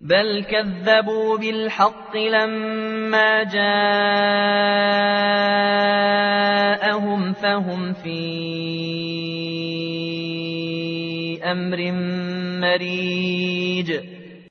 بل كذبوا بالحق لما جاءهم فهم في أمر مريج